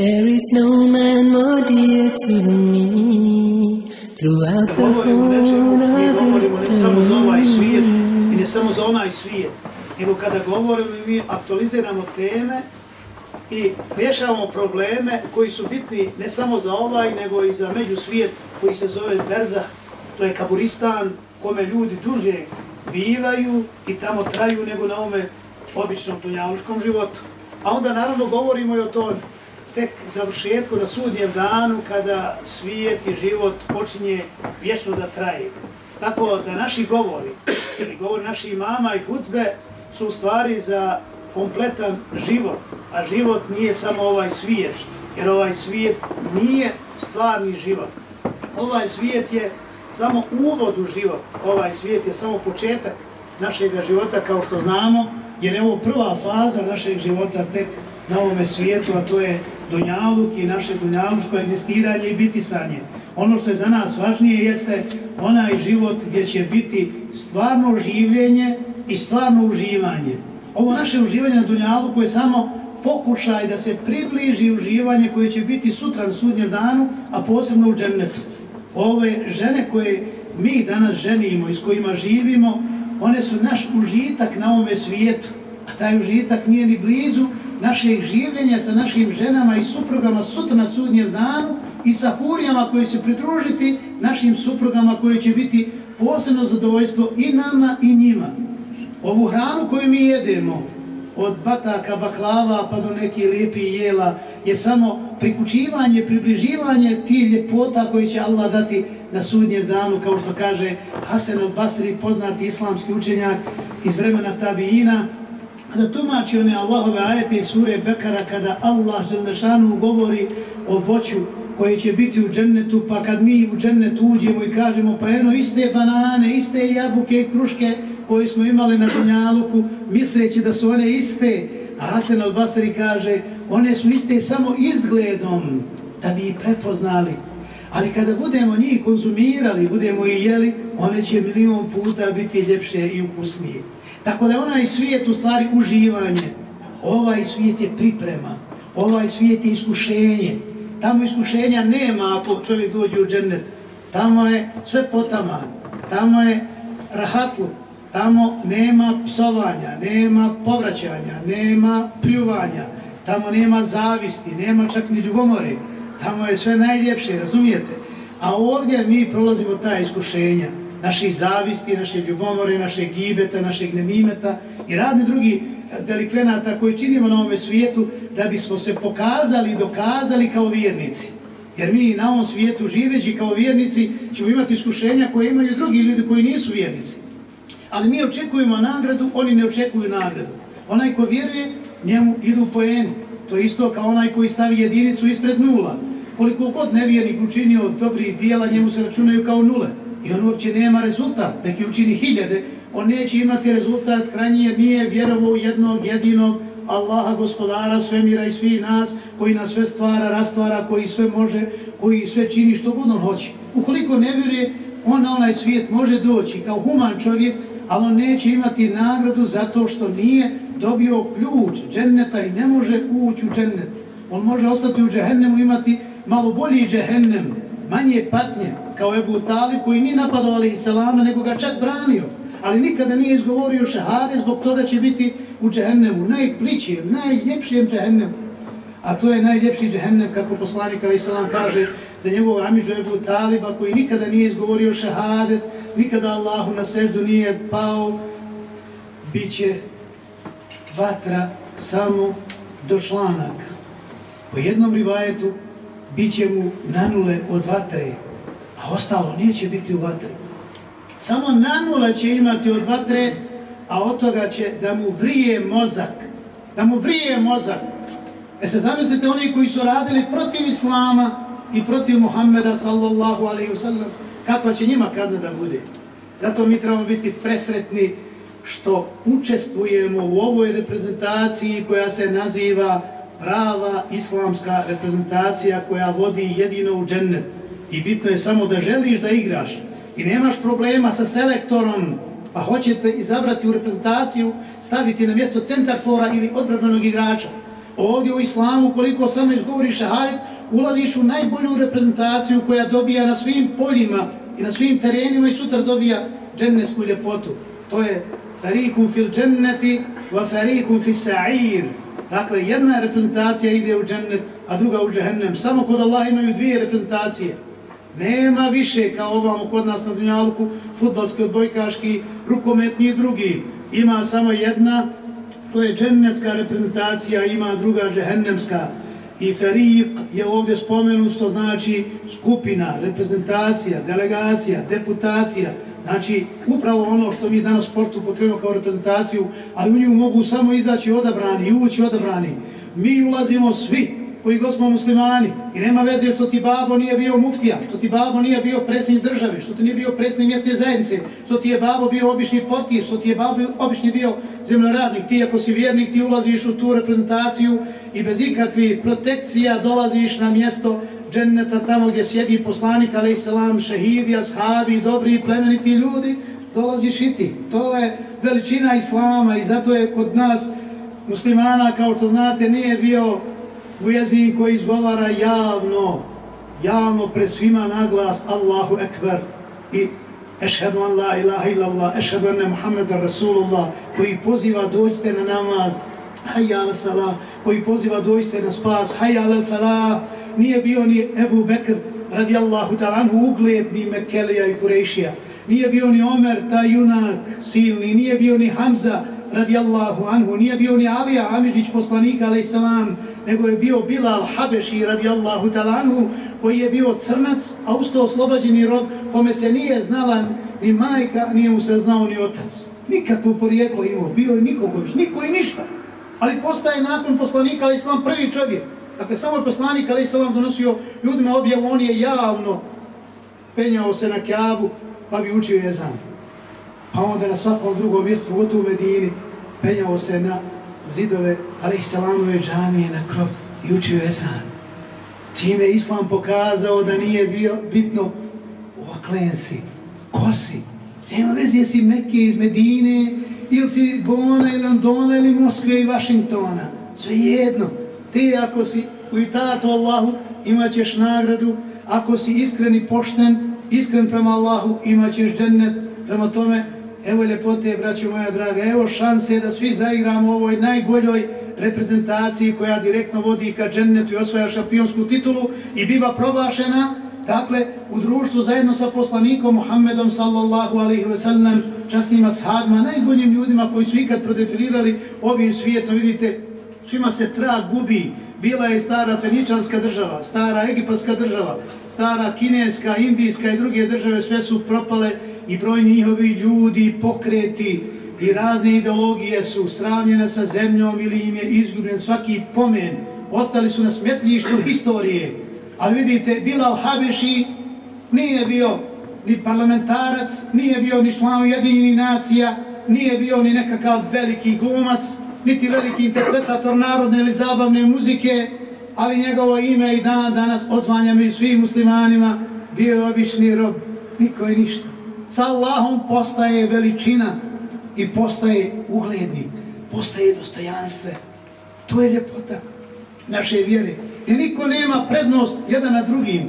There is no man more dear to me throughout the whole of za ovaj history. i ne samo za onaj svijet, nego kada govorimo mi aktualiziramo teme i rješavamo probleme koji su bitni ne samo za ovaj, nego i za među svijet koji se zove Berza, to je Kaburistan, kome ljudi duže bivaju i tamo traju nego na ome običnom dunjaluškom životu. A onda naravno govorimo i o tom tek završetku na sudnjem danu kada svijet i život počinje vječno da traje. Tako da naši govori, ili govori naših mama i hutbe, su u stvari za kompletan život, a život nije samo ovaj svijet, jer ovaj svijet nije stvarni život. Ovaj svijet je samo uvod u život, ovaj svijet je samo početak našeg života, kao što znamo, jer je ovo prva faza našeg života tek na ovome svijetu, a to je dunjaluk i naše dunjalučko egzistiranje i bitisanje. Ono što je za nas važnije jeste onaj život gdje će biti stvarno življenje i stvarno uživanje. Ovo naše uživanje na dunjaluku je samo pokušaj da se približi uživanje koje će biti sutra na sudnjem danu, a posebno u džennetu. Ove žene koje mi danas ženimo i s kojima živimo, one su naš užitak na ovome svijetu, a taj užitak nije ni blizu našeg življenja sa našim ženama i suprugama sutra na sudnjem danu i sa hurjama koje će pridružiti našim suprugama koje će biti posebno zadovoljstvo i nama i njima. Ovu hranu koju mi jedemo, od bataka, baklava pa do neki lijepih jela, je samo prikučivanje, približivanje tih ljepota koje će Allah dati na sudnjem danu, kao što kaže Hasan al-Basri, poznati islamski učenjak iz vremena Tabijina, da tumači one Allahove ajete iz sure Bekara, kada Allah Želešanu govori o voću koje će biti u džennetu, pa kad mi u džennet uđemo i kažemo pa jedno iste banane, iste jabuke i kruške koje smo imali na Dunjaluku, misleći da su one iste, a Hasan al-Basri kaže one su iste samo izgledom da bi ih prepoznali. Ali kada budemo njih konzumirali, budemo ih jeli, one će milion puta biti ljepše i ukusnije. Tako da onaj svijet u stvari uživanje, ovaj svijet je priprema, ovaj svijet je iskušenje. Tamo iskušenja nema ako čovjek dođe u džennet. Tamo je sve potaman, tamo je rahatlu, tamo nema psovanja, nema povraćanja, nema pljuvanja, tamo nema zavisti, nema čak ni ljubomore. Tamo je sve najljepše, razumijete? A ovdje mi prolazimo ta iskušenja naše zavisti, naše ljubomore, naše gibeta, našeg nemimeta i radni drugi eh, delikvenata koji činimo na ovome svijetu da bismo se pokazali i dokazali kao vjernici. Jer mi na ovom svijetu živeći kao vjernici ćemo imati iskušenja koje imaju drugi ljudi koji nisu vjernici. Ali mi očekujemo nagradu, oni ne očekuju nagradu. Onaj ko vjeruje, njemu idu po enu. To je isto kao onaj koji stavi jedinicu ispred nula. Koliko god nevjernik učinio dobrih dijela, njemu se računaju kao nule i on uopće nema rezultat, neki učini hiljade, on neće imati rezultat krajnji jer nije vjerovo u jednog jedinog Allaha gospodara svemira i svi nas, koji nas sve stvara, rastvara, koji sve može, koji sve čini što god on hoće. Ukoliko ne vjeruje, on na onaj svijet može doći kao human čovjek, ali on neće imati nagradu zato što nije dobio ključ dženneta i ne može ući u džennet. On može ostati u džehennemu, imati malo bolji džehennem, manje patnje, kao Ebu Talib koji nije napadao ali salama, nego ga čak branio. Ali nikada nije izgovorio šehade, zbog toga će biti u džehennemu, najpličijem, najljepšijem džehennemu. A to je najljepši džehennem, kako poslanik ali salam kaže za njegovog Amidžu Ebu Taliba, koji nikada nije izgovorio šehadet, nikada Allahu na seždu nije pao, bit će vatra samo do članaka. Po jednom rivajetu bit će mu nanule od vatre, a ostalo neće biti u vatre. Samo nanula će imati od vatre, a od toga će da mu vrije mozak. Da mu vrije mozak. E se zamislite oni koji su radili protiv Islama i protiv Muhammeda sallallahu alaihi wasallam, kakva će njima kazna da bude. Zato mi trebamo biti presretni što učestvujemo u ovoj reprezentaciji koja se naziva prava islamska reprezentacija koja vodi jedino u džennet. I bitno je samo da želiš da igraš i nemaš problema sa selektorom, pa hoćete izabrati u reprezentaciju, staviti na mjesto centarfora ili odbranog igrača. Ovdje u islamu, koliko samo izgovoriš šahadet, ulaziš u najbolju reprezentaciju koja dobija na svim poljima i na svim terenima i sutra dobija džennesku ljepotu. To je farikum fil dženneti wa farikum fil sa'ir. Dakle, jedna reprezentacija ide u džennet, a druga u džehennem. Samo kod Allah imaju dvije reprezentacije. Nema više kao ovamo kod nas na Dunjaluku, futbalski, odbojkaški, rukometni i drugi. Ima samo jedna, to je džennetska reprezentacija, ima druga džehennemska. I Feriq je ovdje spomenut, što znači skupina, reprezentacija, delegacija, deputacija. Znači, upravo ono što mi danas sportu potrebujemo kao reprezentaciju, ali u nju mogu samo izaći odabrani ući odabrani. Mi ulazimo svi, koji god smo muslimani i nema veze što ti babo nije bio muftija, što ti babo nije bio predsjednik države, što ti nije bio predsjednik mjestne zajednice, što ti je babo bio obični portir, što ti je babo obični bio zemljoradnik, ti ako si vjernik ti ulaziš u tu reprezentaciju i bez ikakvih protekcija dolaziš na mjesto dženneta tamo gdje sjedi poslanik, ali i selam, šehidi, ashabi, dobri i plemeniti ljudi, dolaziš i ti. To je veličina islama i zato je kod nas muslimana, kao što znate, nije bio Mujezin koji izgovara javno, javno pre svima naglas Allahu Ekber i Ešhedu an la ilaha illallah, ešhedu ane Muhammeda Rasulullah, koji poziva dođite na namaz, hajja ala salah, koji poziva dođite na spas, hajja ala falah, nije bio ni Ebu Bekr radijallahu talanhu ugledni Mekelija i Kurešija, nije bio ni Omer, taj junak silni, nije bio ni Hamza radijallahu anhu, nije bio ni Alija Amidžić poslanika alaih salam, nego je bio Bilal Habeši radijallahu talanhu, koji je bio crnac, a usto oslobađeni rob, kome se nije znala ni majka, nije mu se znao ni otac. Nikakvo porijeklo imao, bio je nikogović, niko i ništa. Ali postaje nakon poslanika, ali prvi čovjek. Dakle, samo je poslanik, ali donosio ljudima objavu, on je javno penjao se na kjabu, pa bi učio jezan. Pa onda na svakom drugom mjestu, pogotovo u Medini, penjao se na zidove Aleyhisselamove džamije na krop i učio esan. Čime Islam pokazao da nije bio bitno oklen si, ko si. Nema vezi jesi Mekke iz Medine, ili si Bona ili Londona ili Moskve i Vašingtona. Sve jedno. Ti ako si u itatu Allahu imat ćeš nagradu, ako si iskren i pošten, iskren prema Allahu imat ćeš džennet. Prema tome Evo ljepote, braćo moja draga, evo šanse da svi zaigramo u ovoj najboljoj reprezentaciji koja direktno vodi ka džennetu i osvaja šampionsku titulu i biva proglašena, dakle, u društvu zajedno sa poslanikom Muhammedom sallallahu alaihi ve sellem, častnim ashabima, najboljim ljudima koji su ikad prodefilirali ovim svijetom, vidite, svima se trag gubi, bila je stara Feničanska država, stara Egipatska država, stara Kineska, Indijska i druge države, sve su propale, i brojni njihovi ljudi, pokreti i razne ideologije su sravnjene sa zemljom ili im je izgubljen svaki pomen. Ostali su na smetljištu historije. Ali vidite, Bilal Habeši nije bio ni parlamentarac, nije bio ni član ujedinjeni nacija, nije bio ni nekakav veliki glumac, niti veliki interpretator narodne ili zabavne muzike, ali njegovo ime i dan danas pozvanja mi svim muslimanima, bio je obični rob, niko je ništa sa Allahom postaje veličina i postaje ugledni, postaje dostojanstve. To je ljepota naše vjere. I niko nema prednost jedan na drugim.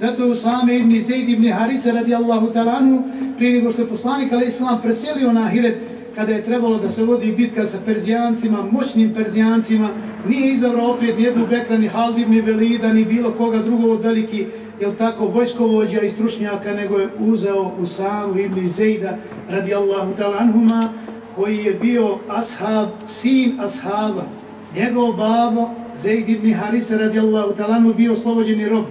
Zato je Usame ibn Zaid ibn Harise radijallahu talanu prije nego što je poslanik ali islam preselio na Ahiret kada je trebalo da se vodi bitka sa Perzijancima, moćnim Perzijancima, nije izabrao opet ni Ebu Bekra, ni Haldib, ni Velida, ni bilo koga drugog od veliki jel tako, vojskovođa i stručnjaka, nego je uzeo Usamu ibn Zejda, radijallahu talanhuma, koji je bio ashab, sin ashaba. Njegov babo, Zejd ibn Harisa, radijallahu talanhu, bio oslobođeni rob.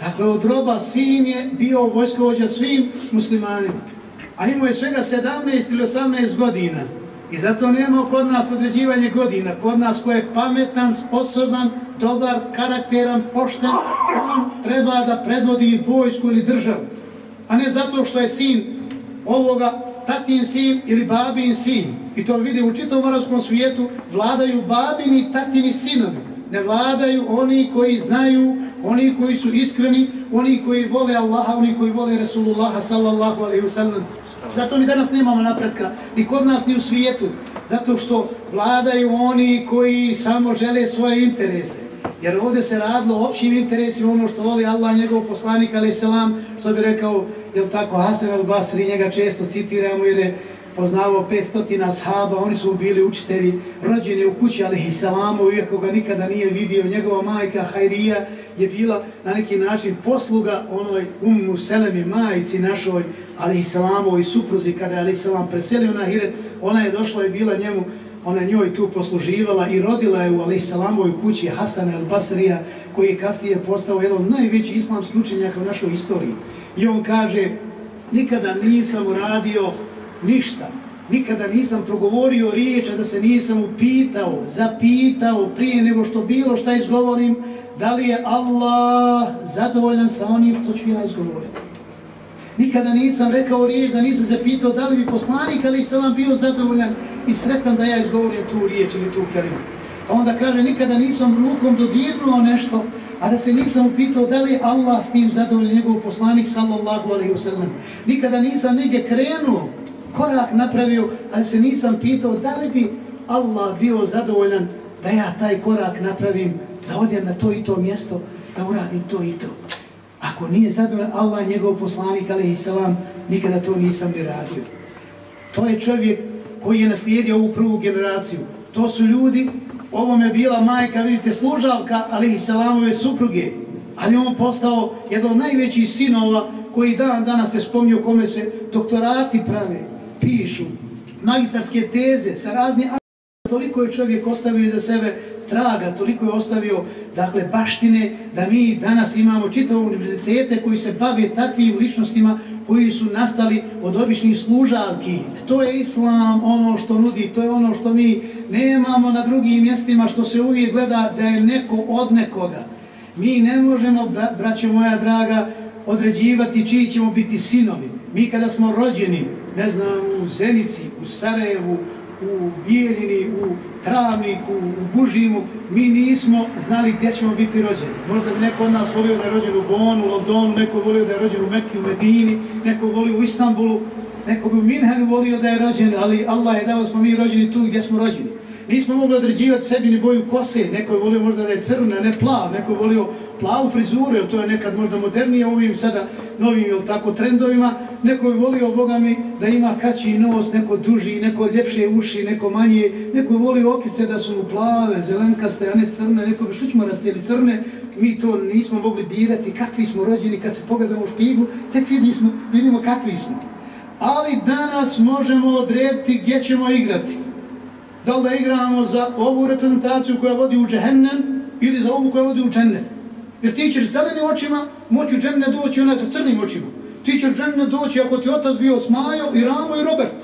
Dakle, od roba sin je bio vojskovođa svim muslimanima. A imao je svega 17 ili 18 godina. I zato nema kod nas određivanje godina. Kod nas ko je pametan, sposoban, dobar, karakteran, pošten, on treba da predvodi vojsku ili državu. A ne zato što je sin ovoga tatin sin ili babin sin. I to vidi u čitom moravskom svijetu, vladaju babini i tatini sinovi. Ne vladaju oni koji znaju, oni koji su iskreni, oni koji vole Allaha, oni koji vole Resulullaha sallallahu alaihi wa sallam. Zato mi danas nemamo napretka, ni kod nas, ni u svijetu. Zato što vladaju oni koji samo žele svoje interese. Jer ovdje se radilo o općim interesima, ono što voli Allah, njegov poslanik, ali selam, što bi rekao, jel tako, Hasan al-Basri, njega često citiramo, jer je poznavao 500 ashaba, oni su bili učitelji, rođeni u kući, ali i salamu, iako ga nikada nije vidio, njegova majka Hajrija je bila na neki način posluga onoj ummu Selemi, majici našoj, ali i salamovoj supruzi, kada je ali salam preselio na Hiret, ona je došla i bila njemu, ona njoj tu posluživala i rodila je u ali salamovoj kući Hasan al-Basrija, koji je kasnije postao jedan od najvećih islamskih učenjaka u našoj istoriji. I on kaže, nikada nisam uradio ništa. Nikada nisam progovorio riječ, a da se nisam upitao, zapitao prije nego što bilo šta izgovorim, da li je Allah zadovoljan sa onim što ću ja izgovoriti. Nikada nisam rekao riječ, da nisam se pitao da li bi poslanik, ali sam vam bio zadovoljan i sretan da ja izgovorim tu riječ ili tu karimu. A onda kaže, nikada nisam rukom dodirnuo nešto, a da se nisam upitao da li Allah s tim zadovoljan njegov poslanik, sallallahu alaihi wasallam. Nikada nisam negdje krenuo, korak napravio, ali se nisam pitao da li bi Allah bio zadovoljan da ja taj korak napravim, da odem na to i to mjesto, da uradim to i to. Ako nije zadovoljan Allah, njegov poslanik, ali i salam, nikada to nisam ni radio. To je čovjek koji je naslijedio ovu prvu generaciju. To su ljudi, ovome je bila majka, vidite, služavka, ali i salamove supruge. Ali on postao jedan od najvećih sinova koji dan danas se spomnio kome se doktorati prave pišu magistarske teze sa raznim toliko je čovjek ostavio za sebe traga, toliko je ostavio dakle baštine da mi danas imamo čitavo univerzitete koji se bave takvim ličnostima koji su nastali od običnih služavki. To je islam, ono što nudi, to je ono što mi nemamo na drugim mjestima, što se uvijek gleda da je neko od nekoga. Mi ne možemo, braćo moja draga, određivati čiji ćemo biti sinovi. Mi kada smo rođeni, ne znam, u Zenici, u Sarajevu, u Bijeljini, u Travniku, u Bužimu, mi nismo znali gdje ćemo biti rođeni. Možda bi neko od nas volio da je rođen u Bonu, u Londonu, neko volio da je rođen u Mekki, u Medini, neko volio u Istanbulu, neko bi u Minhenu volio da je rođen, ali Allah je dao smo mi rođeni tu gdje smo rođeni. Nismo mogli određivati sebi ni boju kose, neko je volio možda da je crna, ne plav, neko je volio plavu frizuru, jer to je nekad možda modernije ovim sada novim ili tako trendovima, neko je volio Boga mi da ima kraći nos, neko duži, neko ljepše uši, neko manje, neko je volio okice da su mu plave, zelenkaste, a ne crne, neko bi šućmo rastijeli crne, mi to nismo mogli birati kakvi smo rođeni, kad se pogledamo u špiglu, tek vidimo, vidimo kakvi smo. Ali danas možemo odrediti gdje ćemo igrati. Da li da igramo za ovu reprezentaciju koja vodi u džehennem ili za ovu koja vodi u džennem. Jer ti ćeš zelenim očima moći u dženne doći ona sa crnim očima. Ti ćeš u dženne doći ako ti otac bio Smajo i Ramo i Robert.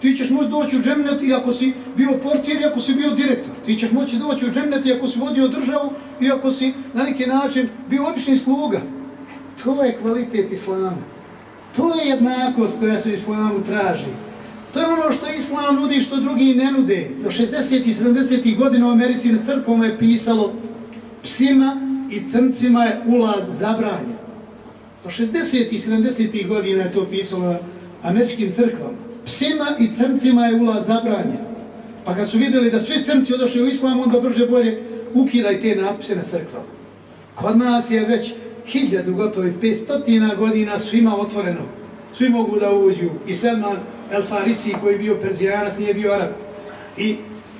Ti ćeš moći doći u džennet i ako si bio portir i ako si bio direktor. Ti ćeš moći doći u džennet i ako si vodio državu i ako si na neki način bio obični sluga. To je kvalitet islama. To je jednakost koja se islamu traži. To je ono što islam nudi što drugi ne nude. Do 60. i 70. godina u Americi na crkvom je pisalo psima i crncima je ulaz zabranjen. Do 60. i 70. godina je to pisalo na američkim crkvama. Psima i crncima je ulaz zabranjen. Pa kad su vidjeli da svi crnci odošli u islam, onda brže bolje ukidaj te napise na crkvama. Kod nas je već hiljadu gotovi, 500 godina svima otvoreno. Svi mogu da uđu. I Selman El Farisi koji je bio Perzijanac, nije bio Arab. I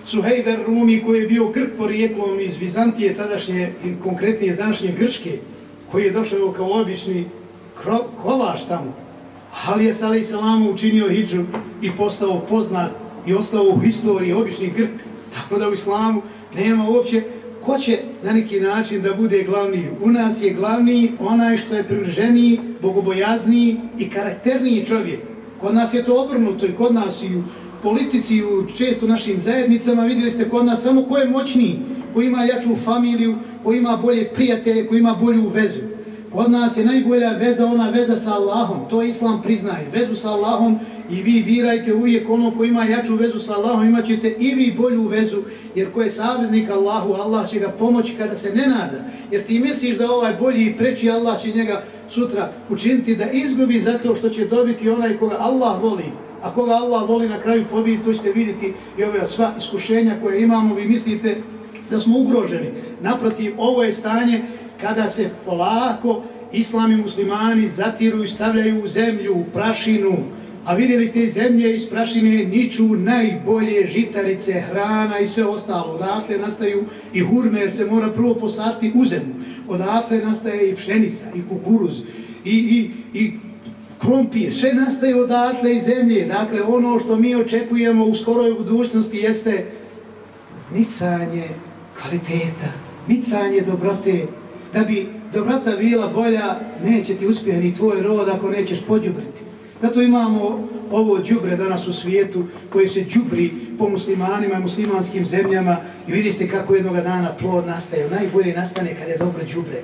Suhejber Rumi koji je bio Grk porijeklom iz Bizantije tadašnje i konkretnije današnje Grčke, koji je došao kao obični kovaš tamo, ali je Salih Salama učinio hijđu i postao poznat i ostao u historiji obični Grk, tako da u islamu nema uopće ko će na neki način da bude glavni. U nas je glavni onaj što je privrženiji, bogobojazniji i karakterniji čovjek. Kod nas je to obrnuto i kod nas i u politici u često našim zajednicama, vidjeli ste kod nas samo ko je moćniji, ko ima jaču familiju, ko ima bolje prijatelje, ko ima bolju vezu. Kod nas je najbolja veza ona veza sa Allahom, to Islam priznaje, vezu sa Allahom i vi birajte uvijek ono ko ima jaču vezu sa Allahom, imat ćete i vi bolju vezu, jer ko je saveznik Allahu, Allah će ga pomoći kada se ne nada, jer ti misliš da ovaj bolji i preći Allah će njega sutra učiniti da izgubi zato što će dobiti onaj koga Allah voli, a koga Allah voli na kraju pobiti, to ćete vidjeti i ove sva iskušenja koje imamo, vi mislite da smo ugroženi. Naprotiv, ovo je stanje kada se polako islami muslimani zatiruju, stavljaju u zemlju, u prašinu, a vidjeli ste iz zemlje, iz prašine niču najbolje žitarice, hrana i sve ostalo. Odatle nastaju i hurme, jer se mora prvo posati u zemlju. Odatle nastaje i pšenica, i kukuruz, i, i, i krompir, sve nastaje odatle iz zemlje. Dakle, ono što mi očekujemo u skoroj budućnosti jeste nicanje kvaliteta, nicanje dobrote, da bi dobrota bila bolja, neće ti uspjeti ni tvoj rod ako nećeš podjubriti. Zato imamo ovo džubre danas u svijetu koje se džubri po muslimanima i muslimanskim zemljama i vidite kako jednog dana plod nastaje. Najbolje nastane kada je dobro džubre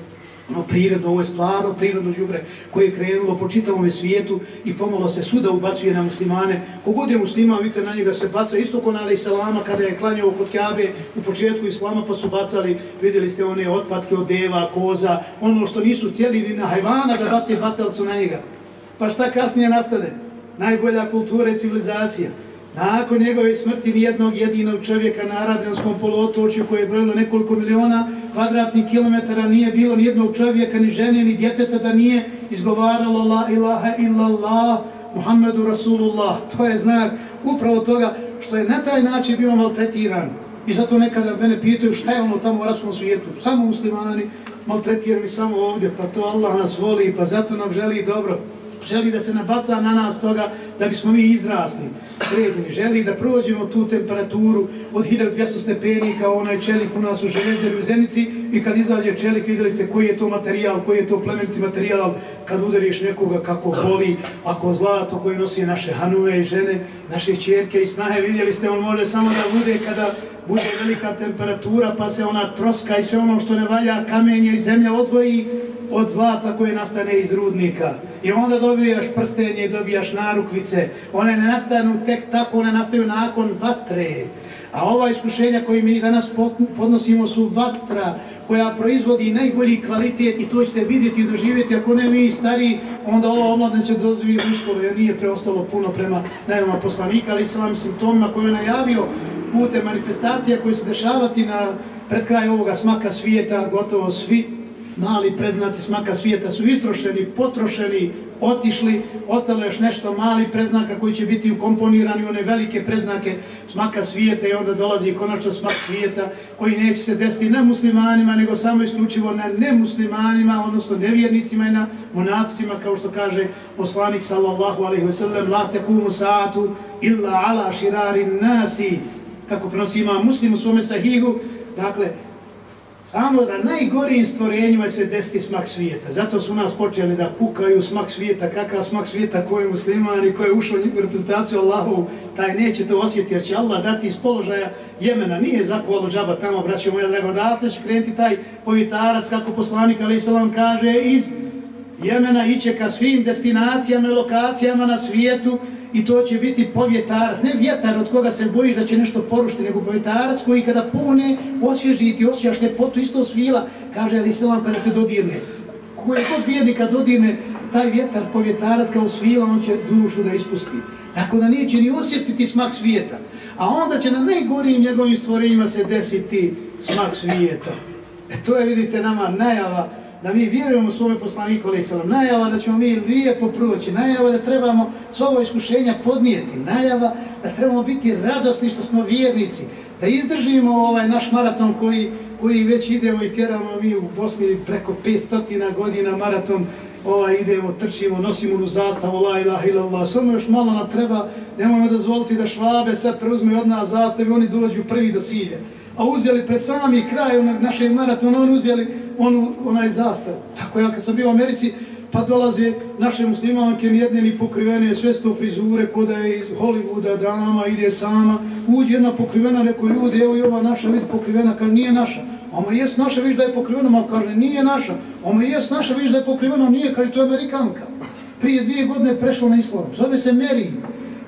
ono prirodno, ovo je stvarno prirodno džubre koje je krenulo po čitavom svijetu i pomalo se svuda ubacuje na muslimane. Kogod je musliman, vidite, na njega se baca isto ko na Ali Salama kada je klanjao kod Kjabe u početku Islama pa su bacali, vidjeli ste one otpadke od deva, koza, ono što nisu tijeli ni na hajvana da bace, bacali su na njega. Pa šta kasnije nastane? Najbolja kultura i civilizacija. Nakon njegove smrti nijednog jedinog čovjeka na Arabijanskom poluotočju koje je brojilo nekoliko miliona kvadratnih kilometara nije bilo nijednog čovjeka, ni žene, ni djeteta da nije izgovaralo La ilaha illallah Muhammedu Rasulullah. To je znak upravo toga što je na taj način bio maltretiran. I zato nekada mene pitaju šta je ono tamo u arabskom svijetu. Samo muslimani maltretirani samo ovdje, pa to Allah nas voli, pa zato nam želi dobro želi da se nabaca na nas toga da bismo mi izrasli, sredini, želi da prođemo tu temperaturu od 1200 stepenika, onaj čelik u nas u železeri u Zenici i kad izađe čelik vidjeli ste koji je to materijal, koji je to plemeniti materijal, kad udariš nekoga kako boli, ako zlato koje nosi naše hanume i žene, naše čerke i snahe, vidjeli ste, on može samo da bude kada bude velika temperatura pa se ona troska i sve ono što ne valja kamenje i zemlja odvoji od zlata koje nastane iz rudnika. I onda dobijaš prstenje i dobijaš narukvice. One ne nastanu tek tako, one nastaju nakon vatre. A ova iskušenja koje mi danas podnosimo su vatra koja proizvodi najbolji kvalitet i to ćete vidjeti i doživjeti. Ako ne mi stari, onda ova omladna će dozvijeti uskoro jer nije preostalo puno prema najvama poslanika, ali islam simptomima koje je najavio putem manifestacija koje se dešavati na pred kraj ovoga smaka svijeta, gotovo svi mali predznaci smaka svijeta su istrošeni, potrošeni, otišli, ostalo još nešto mali predznaka koji će biti ukomponirani u one velike predznake smaka svijeta i onda dolazi konačno smak svijeta koji neće se desiti na muslimanima nego samo isključivo na nemuslimanima, odnosno nevjernicima i na monapcima, kao što kaže poslanik sallallahu alaihi ve sellem, la tekumu saatu illa ala širari nasi kako prenosi ima muslim u svome sahihu, dakle, samo na najgorijim stvorenjima se desiti smak svijeta. Zato su nas počeli da kukaju smak svijeta, kakav smak svijeta, ko je musliman i ko je ušao u reprezentaciju Allahu, taj neće to osjetiti, jer će Allah dati iz položaja Jemena. Nije zakovalo džaba tamo, braćo moja drago, odatle će krenuti taj povitarac, kako poslanik, ali Isalam kaže, iz Jemena iće ka svim destinacijama i lokacijama na svijetu, i to će biti povjetarac, ne vjetar od koga se bojiš da će nešto porušiti, nego povjetarac koji kada pune, osvježi ti osjećaš ljepotu isto svila, kaže Ali Selam kada te dodirne. Koje god vjernika dodirne, taj vjetar, povjetarac kao svila, on će dušu da ispusti. Tako da neće ni osjetiti smak svijeta. A onda će na najgorijim njegovim stvorenjima se desiti smak svijeta. E to je, vidite, nama najava da mi vjerujemo svome poslaniku ali salam, najava da ćemo mi lijepo proći, najava da trebamo svoje iskušenja podnijeti, najava da trebamo biti radosni što smo vjernici, da izdržimo ovaj naš maraton koji, koji već idemo i tjeramo mi u Bosni preko 500 godina maraton, ovaj, idemo, trčimo, nosimo u zastavu, la ilaha ilallah, samo još malo nam treba, nemojmo dozvoliti da švabe sad preuzme od nas zastavu i oni dođu prvi do silje. A uzeli pred sami kraj našeg maratona, on uzeli onu, onaj zastav. Tako ja kad sam bio u Americi, pa dolaze naše muslimanke nijedne ni pokrivene, sve sto frizure, koda je iz Hollywooda, dama, ide sama, uđe jedna pokrivena, reko ljudi, evo i ova naša vidi pokrivena, kaže nije naša. Oma jes naša, viš da je pokrivena, ma kaže nije naša. Oma jes naša, viš da je pokrivena, nije, kaže to je Amerikanka. Prije dvije godine je prešla na islam, zove se Mary.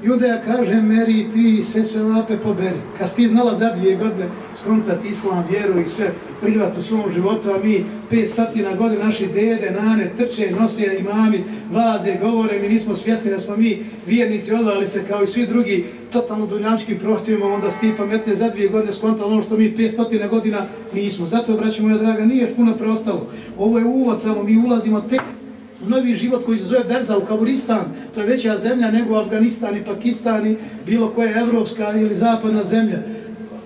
I onda ja kažem, Mary, ti sve sve lape poberi. Kad si ti znala za dvije godine skontati islam, vjeru i sve prihvat u svom životu, a mi pet statina godina naši dede, nane, trče, nose imami, vaze, govore, mi nismo svjesni da smo mi vjernici odvali se kao i svi drugi totalno dunjački prohtivima, onda sti pametne za dvije godine skontali ono što mi pet stotina godina nismo. Zato, braći moja draga, nije još puno preostalo. Ovo je uvod samo, mi ulazimo tek novi život koji se zove Berza u Kaburistan, to je veća zemlja nego Afganistan i Pakistan i bilo koja evropska ili zapadna zemlja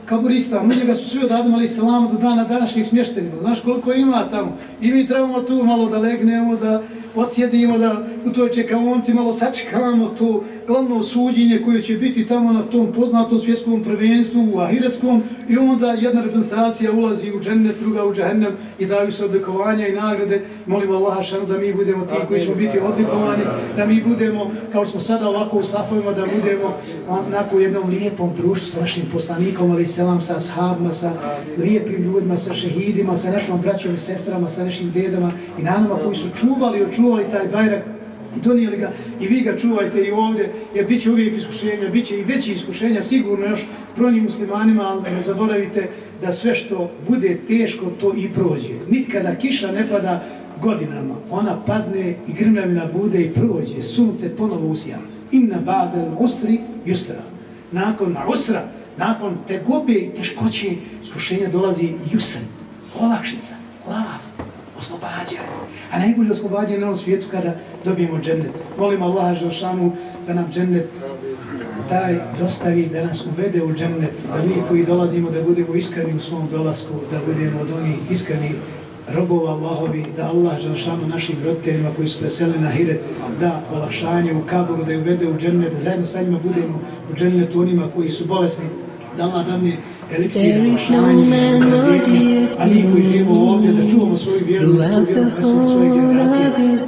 kaburista, u njega su svi od Adama ali salamu do dana današnjih smještenima. Znaš koliko ima tamo? I mi trebamo tu malo da legnemo, da odsjedimo, da u toj čekavonci malo sačekamo tu, glavno suđenje koje će biti tamo na tom poznatom svjetskom prvenstvu u Ahiretskom i onda jedna reprezentacija ulazi u džennet, druga u džahennem i daju se odlikovanja i nagrade. Molimo Allaha šanu da mi budemo ti koji ćemo biti odlikovani, da mi budemo, kao smo sada ovako u safovima, da budemo onako u jednom lijepom društvu sa našim poslanikom, ali selam sa ashabima, sa lijepim ljudima, sa šehidima, sa našom braćom i sestrama, sa našim dedama i nanama koji su čuvali i očuvali taj bajrak i donijeli ga i vi ga čuvajte i ovdje, jer bit će uvijek iskušenja, bit će i veći iskušenja, sigurno još pronim muslimanima, ali ne zaboravite da sve što bude teško, to i prođe. Nikada kiša ne pada godinama, ona padne i grmljavina bude i prođe, sunce ponovo usija. Inna ba'del usri yusra. Nakon usra, nakon te gobe i teškoće, iskušenja dolazi yusr, olakšica, last, oslobađanje. A najbolje oslobađanje na ovom svijetu kada dobijemo džennet. Molim Allaha Želšanu da nam džennet taj dostavi, da nas uvede u džennet, da mi koji dolazimo da budemo iskreni u svom dolasku, da budemo od onih iskreni robova Allahovi, da Allah Želšanu našim roditeljima koji su preseli na Hiret, da olašanje u kaboru, da je uvede u džennet, da zajedno sa njima budemo u džennetu onima koji su bolesni, da Allah da mi eliksir, olašanje, a mi koji živimo ovdje, da čuvamo svoju vjeru, da tu vjeru presvod svoje generacije koji